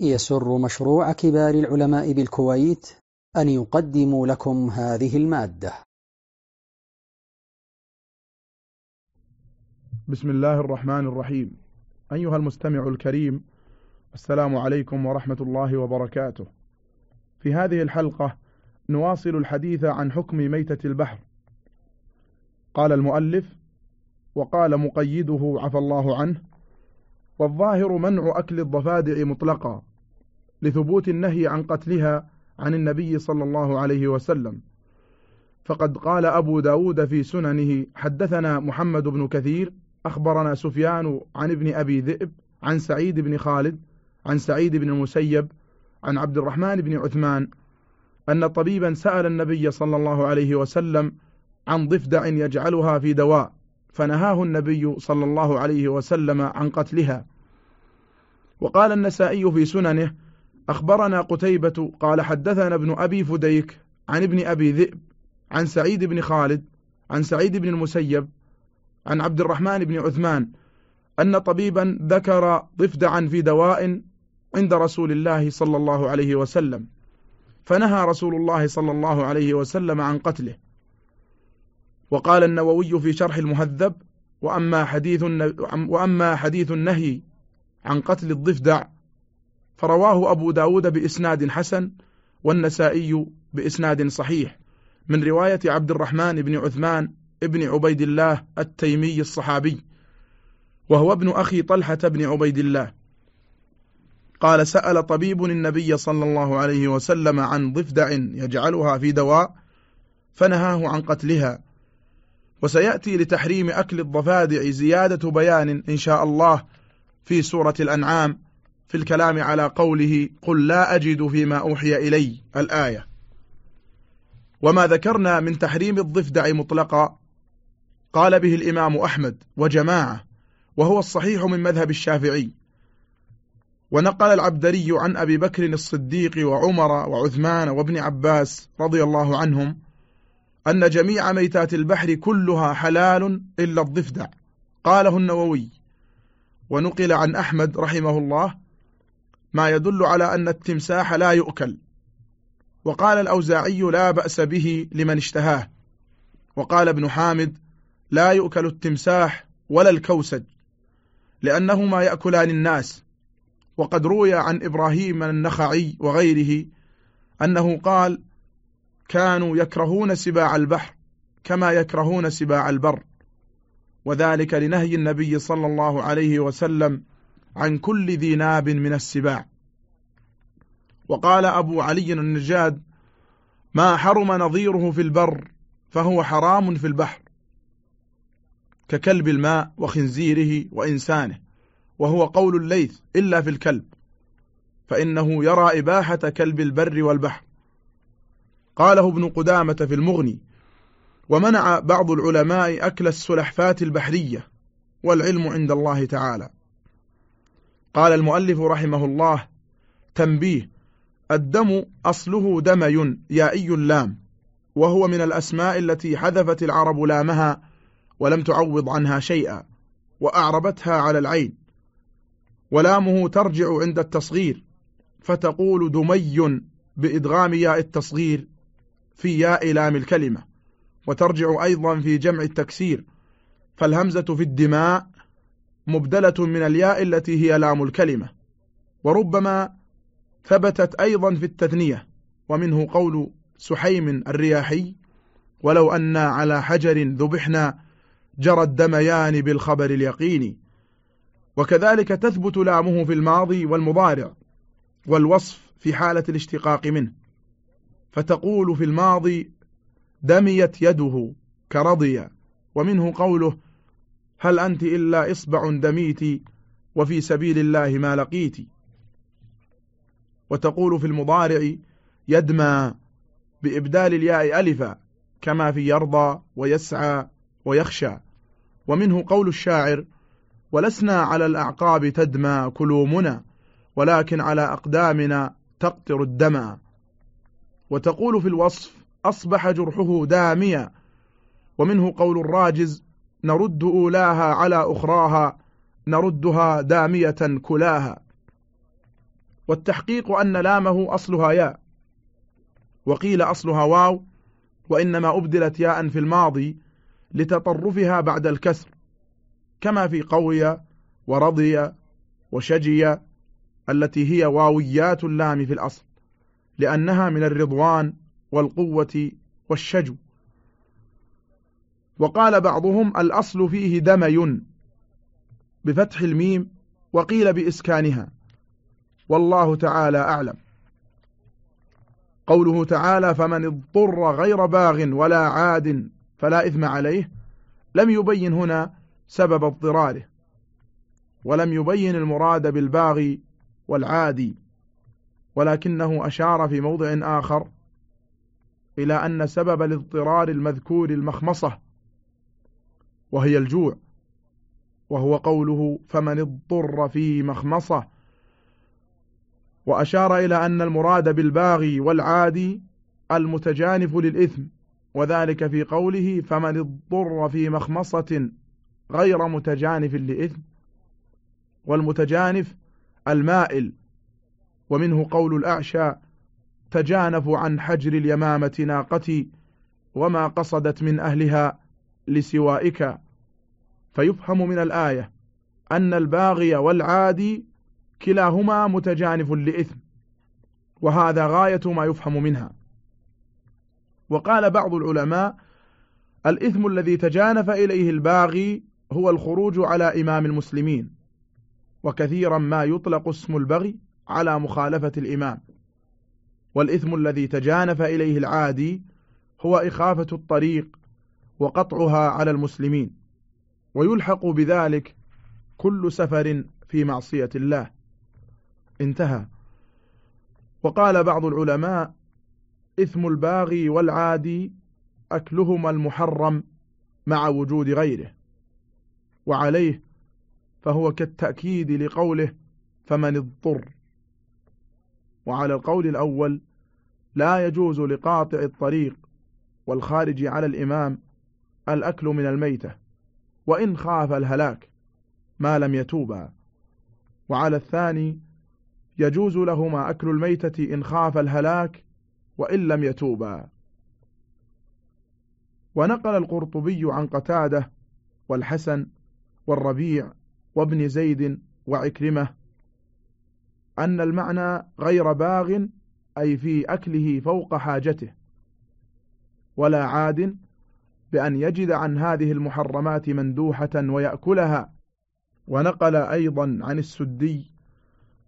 يسر مشروع كبار العلماء بالكويت أن يقدم لكم هذه المادة. بسم الله الرحمن الرحيم. أيها المستمع الكريم السلام عليكم ورحمة الله وبركاته. في هذه الحلقة نواصل الحديث عن حكم ميتة البحر. قال المؤلف وقال مقيده عفى الله عنه والظاهر منع أكل الضفادع مطلقا لثبوت النهي عن قتلها عن النبي صلى الله عليه وسلم. فقد قال أبو داود في سننه حدثنا محمد بن كثير أخبرنا سفيان عن ابن أبي ذئب عن سعيد بن خالد عن سعيد بن المسيب عن عبد الرحمن بن عثمان أن طبيبا سأل النبي صلى الله عليه وسلم عن ضفدع يجعلها في دواء. فنهاه النبي صلى الله عليه وسلم عن قتلها. وقال النسائي في سننه أخبرنا قتيبة قال حدثنا ابن أبي فديك عن ابن أبي ذئب عن سعيد بن خالد عن سعيد بن المسيب عن عبد الرحمن بن عثمان أن طبيبا ذكر ضفدعا في دواء عند رسول الله صلى الله عليه وسلم. فنهى رسول الله صلى الله عليه وسلم عن قتله. وقال النووي في شرح المهذب وأما حديث, وأما حديث النهي عن قتل الضفدع فرواه أبو داود بإسناد حسن والنسائي بإسناد صحيح من رواية عبد الرحمن بن عثمان ابن عبيد الله التيمي الصحابي وهو ابن أخي طلحة بن عبيد الله. قال سأل طبيب النبي صلى الله عليه وسلم عن ضفدع يجعلها في دواء فنهاه عن قتلها. وسيأتي لتحريم أكل الضفادع زيادة بيان إن شاء الله في سورة الأنعام في الكلام على قوله قل لا أجد فيما أوحي إلي الآية. وما ذكرنا من تحريم الضفدع مطلقا قال به الإمام أحمد وجماعة وهو الصحيح من مذهب الشافعي. ونقل العبدري عن أبي بكر الصديق وعمر وعثمان وابن عباس رضي الله عنهم أن جميع ميتات البحر كلها حلال إلا الضفدع. قاله النووي. ونقل عن أحمد رحمه الله ما يدل على أن التمساح لا يؤكل. وقال الأوزاعي لا بأس به لمن اشتهاه. وقال ابن حامد لا يؤكل التمساح ولا الكوسج لأنهما يأكلان الناس. وقد روي عن إبراهيم النخعي وغيره أنه قال كانوا يكرهون سباع البحر كما يكرهون سباع البر. وذلك لنهي النبي صلى الله عليه وسلم عن كل ذي ناب من السباع. وقال أبو علي النجاد ما حرم نظيره في البر فهو حرام في البحر ككلب الماء وخنزيره وإنسانه وهو قول الليث إلا في الكلب فإنه يرى إباحة كلب البر والبحر. قاله ابن قدامة في المغني ومنع بعض العلماء أكل السلحفات البحرية والعلم عند الله تعالى. قال المؤلف رحمه الله تنبيه الدم أصله دمي يائي اللام وهو من الأسماء التي حذفت العرب لامها ولم تعوض عنها شيئا وأعربتها على العين ولامه ترجع عند التصغير فتقول دمي بإدغام ياء التصغير في ياء لام الكلمة وترجع أيضا في جمع التكسير فالهمزة في الدماء مبدلة من الياء التي هي لام الكلمة وربما ثبتت أيضا في التثنية ومنه قول سحيم الرياحي ولو أنا على حجر ذبحنا جرى الدميان بالخبر اليقين وكذلك تثبت لامه في الماضي والمضارع والوصف في حالة الاشتقاق منه. فتقول في الماضي دميت يده كرضي ومنه قوله هل أنت إلا إصبع دميت وفي سبيل الله ما لقيت. وتقول في المضارع يدمى بإبدال الياء ألفا كما في يرضى ويسعى ويخشى. ومنه قول الشاعر ولسنا على الأعقاب تدمى كلومنا ولكن على أقدامنا تقطر الدمى. وتقول في الوصف أصبح جرحه داميا ومنه قول الراجز نرد أولاها على أخراها نردها دامية كلاها. والتحقيق أن لامه أصلها ياء وقيل أصلها واو وإنما أبدلت ياء في الماضي لتطرفها بعد الكسر كما في قوي ورضي وشجي التي هي واويات اللام في الأصل. لأنها من الرضوان والقوة والشجو. وقال بعضهم الأصل فيه دمي بفتح الميم وقيل بإسكانها. والله تعالى أعلم. قوله تعالى فمن اضطر غير باغ ولا عاد فلا إثم عليه لم يبين هنا سبب اضطراره ولم يبين المراد بالباغي والعادي. ولكنه أشار في موضع آخر إلى أن سبب الاضطرار المذكور المخمصة وهي الجوع وهو قوله فمن اضطر في مخمصة وأشار إلى أن المراد بالباغي والعادي المتجانف للإثم وذلك في قوله فمن اضطر في مخمصة غير متجانف لإثم والمتجانف المائل ومنه قول الأعشى تجانفوا عن حجر اليمامة ناقتي وما قصدت من أهلها لسوائك. فيفهم من الآية أن الباغي والعادي كلاهما متجانف لإثم وهذا غاية ما يفهم منها. وقال بعض العلماء الإثم الذي تجانف إليه الباغي هو الخروج على إمام المسلمين وكثيرا ما يطلق اسم البغي على مخالفة الإمام. والإثم الذي تجانف إليه العادي هو إخافة الطريق وقطعها على المسلمين. ويلحق بذلك كل سفر في معصية الله. انتهى. وقال بعض العلماء إثم الباغي والعادي أكلهما المحرم مع وجود غيره. وعليه فهو كالتأكيد لقوله فمن اضطر. وعلى القول الأول لا يجوز لقاطع الطريق والخارج على الإمام الأكل من الميتة وإن خاف الهلاك ما لم يتوبا. وعلى الثاني يجوز لهما أكل الميتة إن خاف الهلاك وإن لم يتوبا. ونقل القرطبي عن قتادة والحسن والربيع وابن زيد وعكرمة أن المعنى غير باغ أي في أكله فوق حاجته ولا عاد بأن يجد عن هذه المحرمات مندوحة ويأكلها. ونقل أيضا عن السدي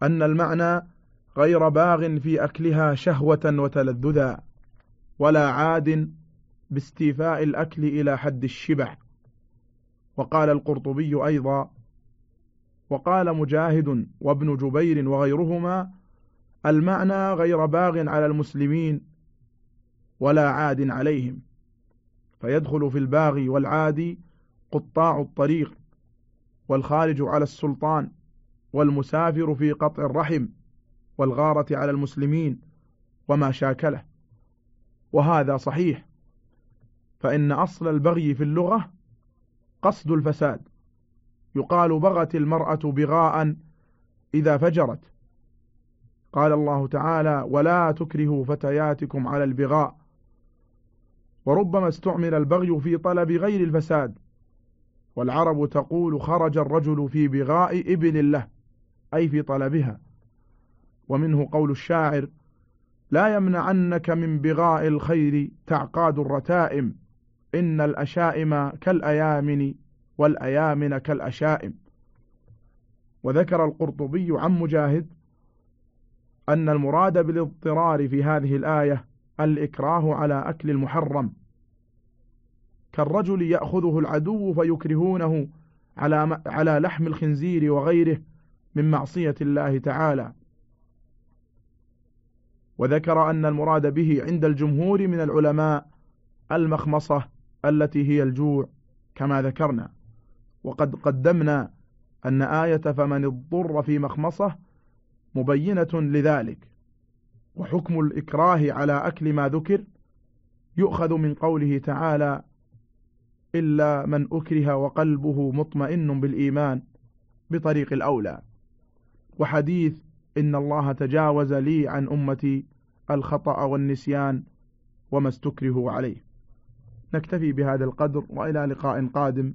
أن المعنى غير باغ في أكلها شهوة وتلذذا ولا عاد باستيفاء الأكل إلى حد الشبع. وقال القرطبي أيضا وقال مجاهد وابن جبير وغيرهما المعنى غير باغ على المسلمين ولا عاد عليهم فيدخل في الباغي والعادي قطاع الطريق والخارج على السلطان والمسافر في قطع الرحم والغارة على المسلمين وما شاكله. وهذا صحيح فإن أصل البغي في اللغة قصد الفساد. يقال بغت المرأة بغاء إذا فجرت. قال الله تعالى ولا تكرهوا فتياتكم على البغاء. وربما استعمل البغي في طلب غير الفساد. والعرب تقول خرج الرجل في بغاء ابن له أي في طلبها. ومنه قول الشاعر لا يمنعنك من بغاء الخير تعقاد الرتائم إن الأشائم كالأيامن والأيامن كالأشائم. وذكر القرطبي عن مجاهد أن المراد بالاضطرار في هذه الآية الإكراه على أكل المحرم. كالرجل يأخذه العدو فيكرهونه على على لحم الخنزير وغيره من معصية الله تعالى. وذكر أن المراد به عند الجمهور من العلماء المخمصة التي هي الجوع كما ذكرنا. وقد قدمنا أن آية فمن اضطر في مخمصة مبينة لذلك وحكم الإكراه على أكل ما ذكر يؤخذ من قوله تعالى إلا من أكره وقلبه مطمئن بالإيمان بطريق الأولى. وحديث إن الله تجاوز لي عن أمتي الخطأ والنسيان وما استكرهوا عليه. نكتفي بهذا القدر وإلى لقاء قادم.